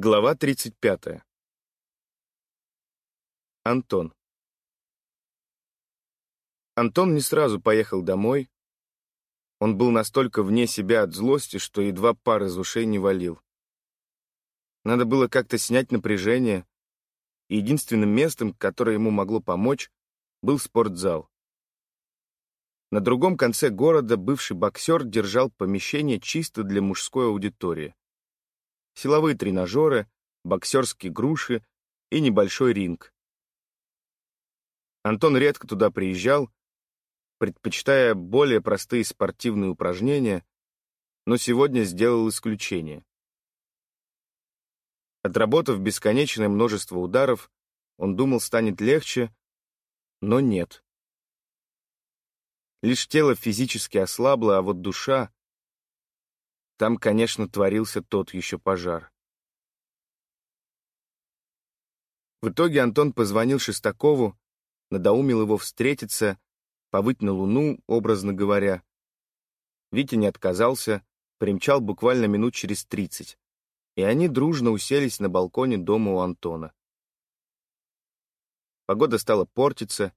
Глава 35. Антон. Антон не сразу поехал домой. Он был настолько вне себя от злости, что едва пар из ушей не валил. Надо было как-то снять напряжение, и единственным местом, которое ему могло помочь, был спортзал. На другом конце города бывший боксер держал помещение чисто для мужской аудитории силовые тренажеры, боксерские груши и небольшой ринг. Антон редко туда приезжал, предпочитая более простые спортивные упражнения, но сегодня сделал исключение. Отработав бесконечное множество ударов, он думал, станет легче, но нет. Лишь тело физически ослабло, а вот душа там, конечно, творился тот еще пожар. В итоге Антон позвонил Шестакову, надоумил его встретиться, повыть на луну, образно говоря. Витя не отказался, примчал буквально минут через тридцать, и они дружно уселись на балконе дома у Антона. Погода стала портиться,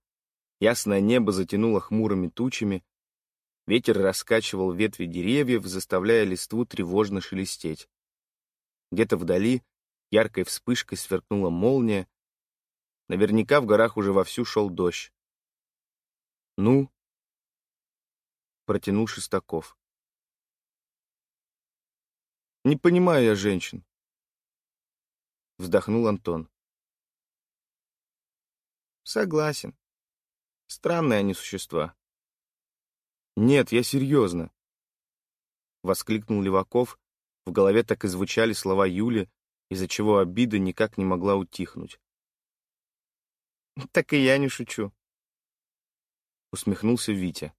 ясное небо затянуло хмурыми тучами, Ветер раскачивал ветви деревьев, заставляя листву тревожно шелестеть. Где-то вдали яркой вспышкой сверкнула молния. Наверняка в горах уже вовсю шел дождь. «Ну?» — протянул Шестаков. «Не понимаю я женщин», — вздохнул Антон. «Согласен. Странные они существа. «Нет, я серьезно!» Воскликнул Леваков. В голове так и звучали слова Юли, из-за чего обида никак не могла утихнуть. «Так и я не шучу», — усмехнулся Витя.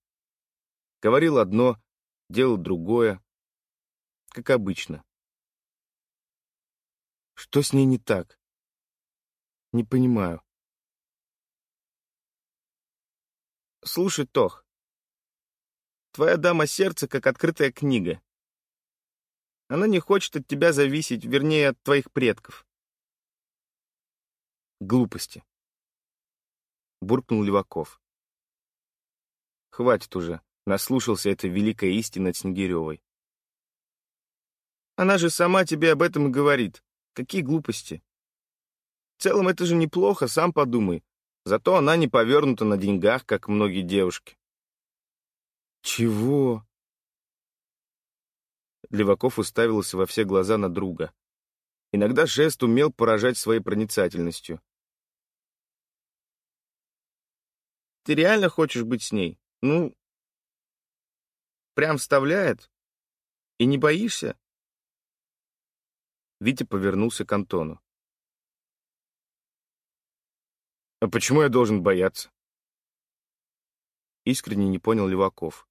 Говорил одно, делал другое, как обычно. Что с ней не так? Не понимаю. Слушай, Тох, Твоя дама сердца как открытая книга. Она не хочет от тебя зависеть, вернее, от твоих предков. Глупости. Буркнул Леваков. Хватит уже, наслушался этой великой истины от Снегиревой. Она же сама тебе об этом и говорит. Какие глупости. В целом это же неплохо, сам подумай. Зато она не повернута на деньгах, как многие девушки. «Чего?» Леваков уставился во все глаза на друга. Иногда жест умел поражать своей проницательностью. «Ты реально хочешь быть с ней? Ну, прям вставляет? И не боишься?» Витя повернулся к Антону. «А почему я должен бояться?» Искренне не понял Леваков.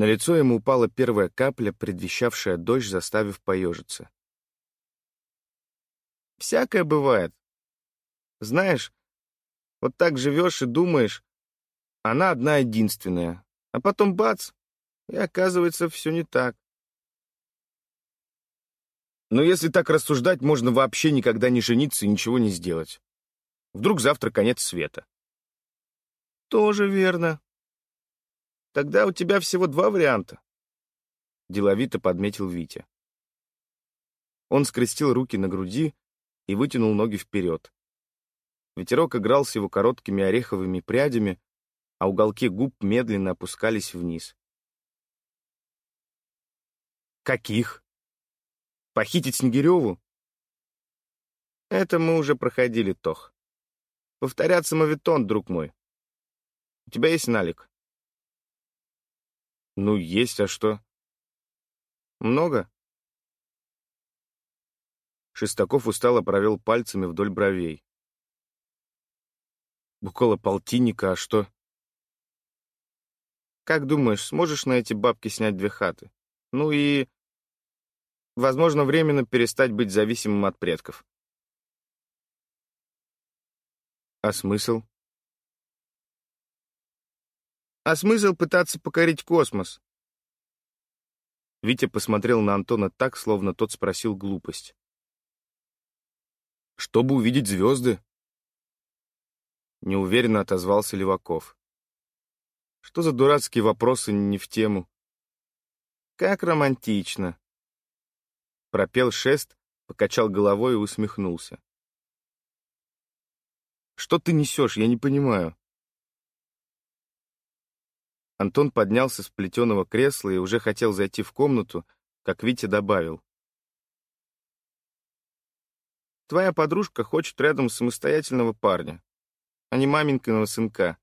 На лицо ему упала первая капля, предвещавшая дождь, заставив поежиться. «Всякое бывает. Знаешь, вот так живешь и думаешь, она одна единственная, а потом бац, и оказывается, все не так. Но если так рассуждать, можно вообще никогда не жениться и ничего не сделать. Вдруг завтра конец света. Тоже верно, Тогда у тебя всего два варианта. Деловито подметил Витя. Он скрестил руки на груди и вытянул ноги вперед. Ветерок играл с его короткими ореховыми прядями, а уголки губ медленно опускались вниз. «Каких? Похитить Снегиреву?» «Это мы уже проходили, Тох. Повторяться мавитон, друг мой. У тебя есть налик?» Ну, есть, а что? Много? Шестаков устало провел пальцами вдоль бровей. Около полтинника, а что? Как думаешь, сможешь на эти бабки снять две хаты? Ну и... Возможно, временно перестать быть зависимым от предков. А смысл? А смысл пытаться покорить космос? Витя посмотрел на Антона так, словно тот спросил глупость. «Чтобы увидеть звезды?» Неуверенно отозвался Леваков. «Что за дурацкие вопросы не в тему?» «Как романтично!» Пропел шест, покачал головой и усмехнулся. «Что ты несешь? Я не понимаю». Антон поднялся с плетеного кресла и уже хотел зайти в комнату, как Витя добавил. «Твоя подружка хочет рядом самостоятельного парня, а не маменькиного сынка.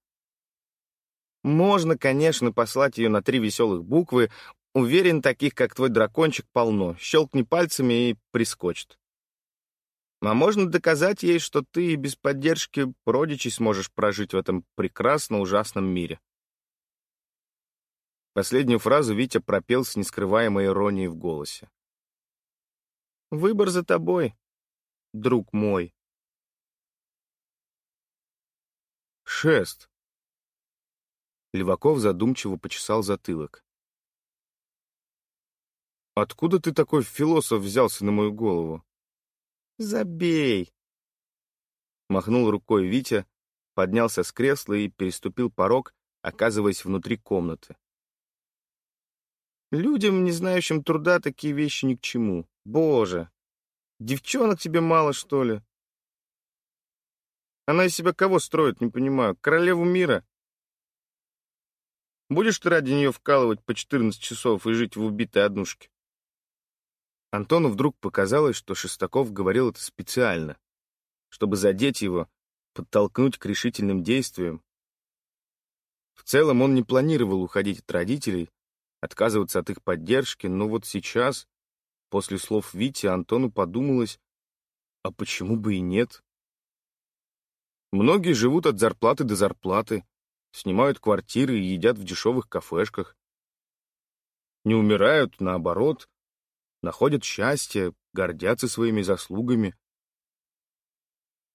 Можно, конечно, послать ее на три веселых буквы. Уверен, таких, как твой дракончик, полно. Щелкни пальцами и прискочит. А можно доказать ей, что ты без поддержки родичей сможешь прожить в этом прекрасно ужасном мире. Последнюю фразу Витя пропел с нескрываемой иронией в голосе. «Выбор за тобой, друг мой». «Шест!» Леваков задумчиво почесал затылок. «Откуда ты такой философ взялся на мою голову?» «Забей!» Махнул рукой Витя, поднялся с кресла и переступил порог, оказываясь внутри комнаты. Людям, не знающим труда, такие вещи ни к чему. Боже! Девчонок тебе мало, что ли? Она из себя кого строит, не понимаю. Королеву мира? Будешь ты ради нее вкалывать по 14 часов и жить в убитой однушке? Антону вдруг показалось, что Шестаков говорил это специально, чтобы задеть его, подтолкнуть к решительным действиям. В целом он не планировал уходить от родителей, отказываться от их поддержки, но вот сейчас, после слов Вити, Антону подумалось, а почему бы и нет? Многие живут от зарплаты до зарплаты, снимают квартиры и едят в дешевых кафешках. Не умирают, наоборот, находят счастье, гордятся своими заслугами.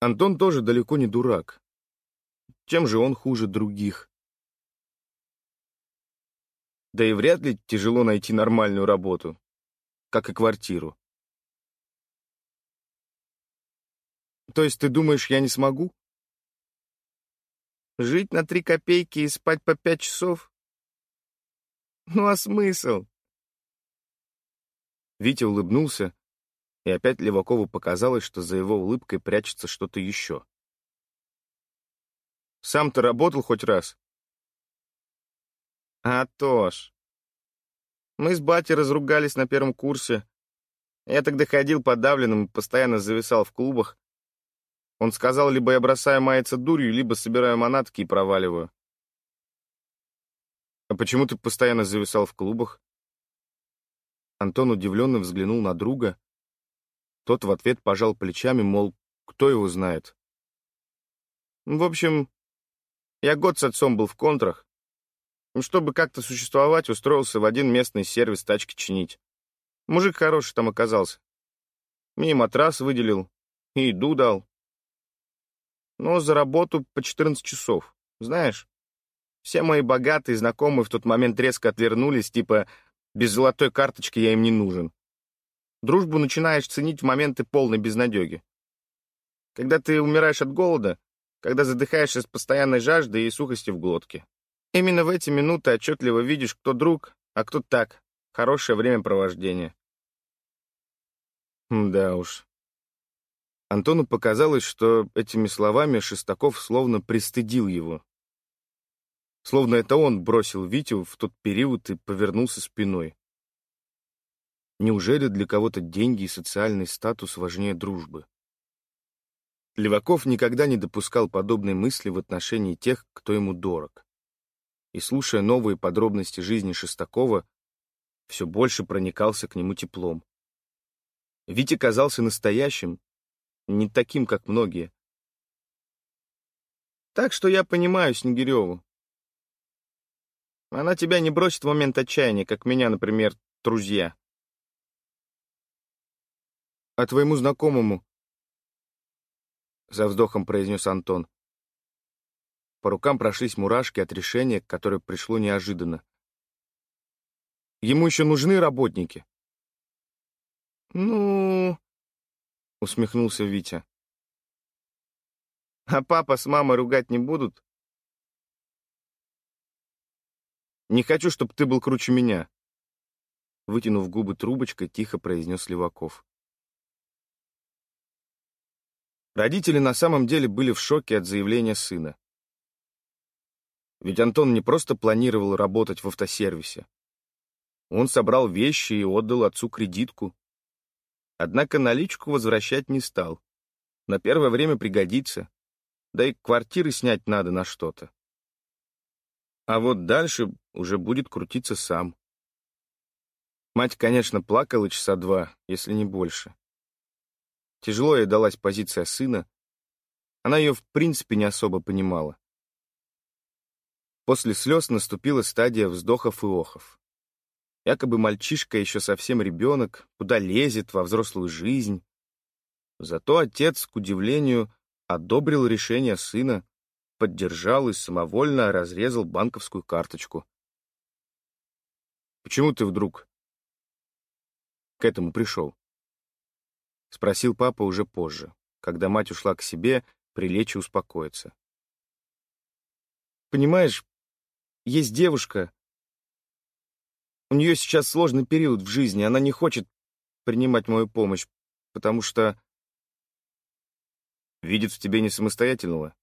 Антон тоже далеко не дурак. Чем же он хуже других? Да и вряд ли тяжело найти нормальную работу, как и квартиру. То есть ты думаешь, я не смогу? Жить на три копейки и спать по пять часов? Ну а смысл? Витя улыбнулся, и опять Левакову показалось, что за его улыбкой прячется что-то еще. «Сам ты работал хоть раз?» А то ж. Мы с батей разругались на первом курсе. Я тогда ходил подавленным и постоянно зависал в клубах. Он сказал, либо я бросаю маяться дурью, либо собираю манатки и проваливаю. А почему ты постоянно зависал в клубах? Антон удивленно взглянул на друга. Тот в ответ пожал плечами, мол, кто его знает. В общем, я год с отцом был в контрах. Ну, чтобы как-то существовать, устроился в один местный сервис тачки чинить. Мужик хороший там оказался. Мне матрас выделил, и еду дал. Но за работу по 14 часов. Знаешь, все мои богатые знакомые в тот момент резко отвернулись, типа «без золотой карточки я им не нужен». Дружбу начинаешь ценить в моменты полной безнадеги. Когда ты умираешь от голода, когда задыхаешься с постоянной жаждой и сухости в глотке. Именно в эти минуты отчетливо видишь, кто друг, а кто так. Хорошее времяпровождение. Да уж. Антону показалось, что этими словами Шестаков словно пристыдил его. Словно это он бросил Витю в тот период и повернулся спиной. Неужели для кого-то деньги и социальный статус важнее дружбы? Леваков никогда не допускал подобной мысли в отношении тех, кто ему дорог и, слушая новые подробности жизни Шестакова, все больше проникался к нему теплом. Витя казался настоящим, не таким, как многие. Так что я понимаю Снегиреву. Она тебя не бросит в момент отчаяния, как меня, например, друзья. А твоему знакомому, — за вздохом произнес Антон, по рукам прошлись мурашки от решения, которое пришло неожиданно. Ему еще нужны работники. Ну, усмехнулся Витя. А папа с мамой ругать не будут? Не хочу, чтобы ты был круче меня. Вытянув губы трубочкой, тихо произнес Леваков. Родители на самом деле были в шоке от заявления сына. Ведь Антон не просто планировал работать в автосервисе. Он собрал вещи и отдал отцу кредитку. Однако наличку возвращать не стал. На первое время пригодится. Да и квартиры снять надо на что-то. А вот дальше уже будет крутиться сам. Мать, конечно, плакала часа два, если не больше. Тяжело ей далась позиция сына. Она ее в принципе не особо понимала. После слез наступила стадия вздохов и охов. Якобы мальчишка еще совсем ребенок, куда лезет во взрослую жизнь. Зато отец, к удивлению, одобрил решение сына, поддержал и самовольно разрезал банковскую карточку. «Почему ты вдруг к этому пришел?» — спросил папа уже позже, когда мать ушла к себе прилечь и успокоиться. «Понимаешь, есть девушка. У нее сейчас сложный период в жизни, она не хочет принимать мою помощь, потому что... Видит в тебе не самостоятельного.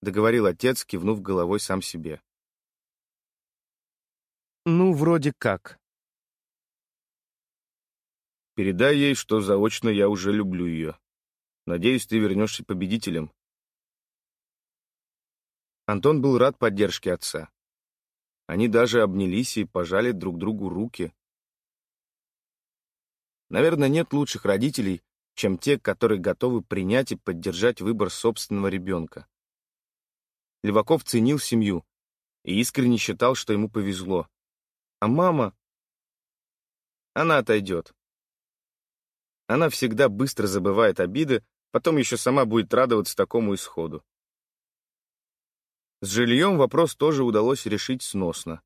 Договорил отец, кивнув головой сам себе. Ну, вроде как. Передай ей, что заочно я уже люблю ее. Надеюсь, ты вернешься победителем. Антон был рад поддержке отца. Они даже обнялись и пожали друг другу руки. Наверное, нет лучших родителей, чем те, которые готовы принять и поддержать выбор собственного ребенка. Леваков ценил семью и искренне считал, что ему повезло. А мама... Она отойдет. Она всегда быстро забывает обиды, потом еще сама будет радоваться такому исходу. С жильем вопрос тоже удалось решить сносно.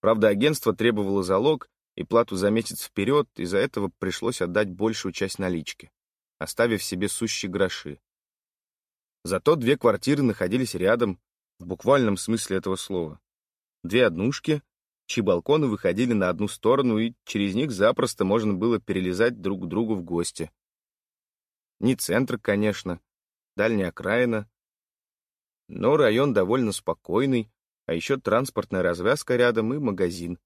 Правда, агентство требовало залог и плату за месяц вперед, из-за этого пришлось отдать большую часть налички, оставив себе сущие гроши. Зато две квартиры находились рядом, в буквальном смысле этого слова. Две однушки, чьи балконы выходили на одну сторону, и через них запросто можно было перелезать друг к другу в гости. Не центр, конечно, дальняя окраина, но район довольно спокойный, а еще транспортная развязка рядом и магазин.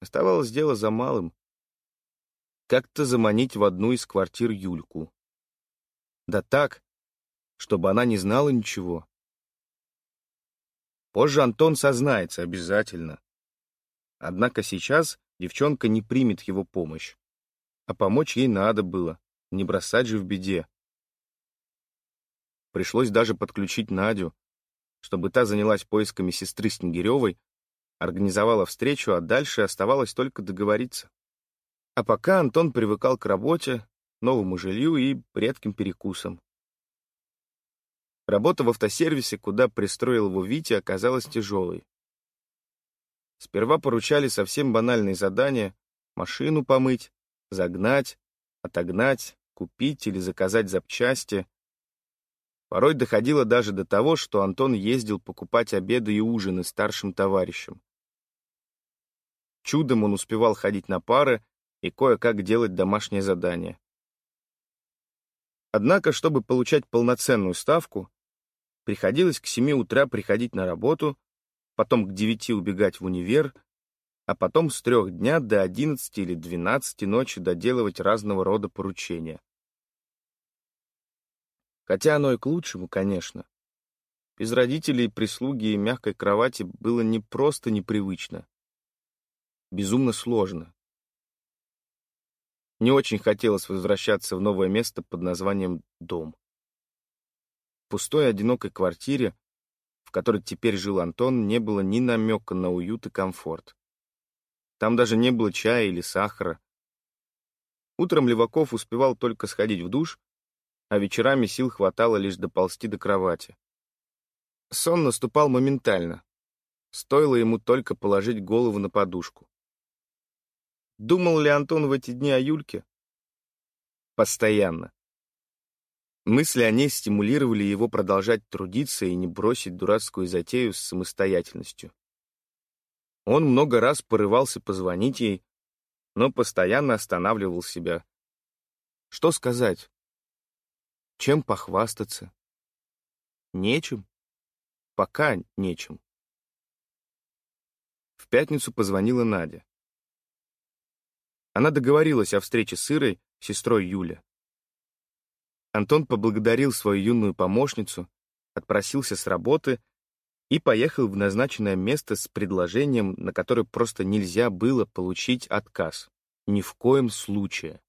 Оставалось дело за малым. Как-то заманить в одну из квартир Юльку. Да так, чтобы она не знала ничего. Позже Антон сознается обязательно. Однако сейчас девчонка не примет его помощь. А помочь ей надо было, не бросать же в беде. Пришлось даже подключить Надю, чтобы та занялась поисками сестры Снегиревой, организовала встречу, а дальше оставалось только договориться. А пока Антон привыкал к работе, новому жилью и редким перекусам. Работа в автосервисе, куда пристроил его Витя, оказалась тяжелой. Сперва поручали совсем банальные задания — машину помыть, загнать, отогнать, купить или заказать запчасти, Порой доходило даже до того, что Антон ездил покупать обеды и ужины старшим товарищам. Чудом он успевал ходить на пары и кое-как делать домашнее задание. Однако, чтобы получать полноценную ставку, приходилось к 7 утра приходить на работу, потом к 9 убегать в универ, а потом с трех дня до 11 или 12 ночи доделывать разного рода поручения. Хотя оно и к лучшему, конечно. Без родителей, прислуги и мягкой кровати было не просто непривычно. Безумно сложно. Не очень хотелось возвращаться в новое место под названием «дом». В пустой одинокой квартире, в которой теперь жил Антон, не было ни намека на уют и комфорт. Там даже не было чая или сахара. Утром Леваков успевал только сходить в душ, а вечерами сил хватало лишь доползти до кровати. Сон наступал моментально. Стоило ему только положить голову на подушку. Думал ли Антон в эти дни о Юльке? Постоянно. Мысли о ней стимулировали его продолжать трудиться и не бросить дурацкую затею с самостоятельностью. Он много раз порывался позвонить ей, но постоянно останавливал себя. Что сказать? Чем похвастаться? Нечем. Пока нечем. В пятницу позвонила Надя. Она договорилась о встрече с Ирой, сестрой Юля. Антон поблагодарил свою юную помощницу, отпросился с работы и поехал в назначенное место с предложением, на которое просто нельзя было получить отказ. Ни в коем случае.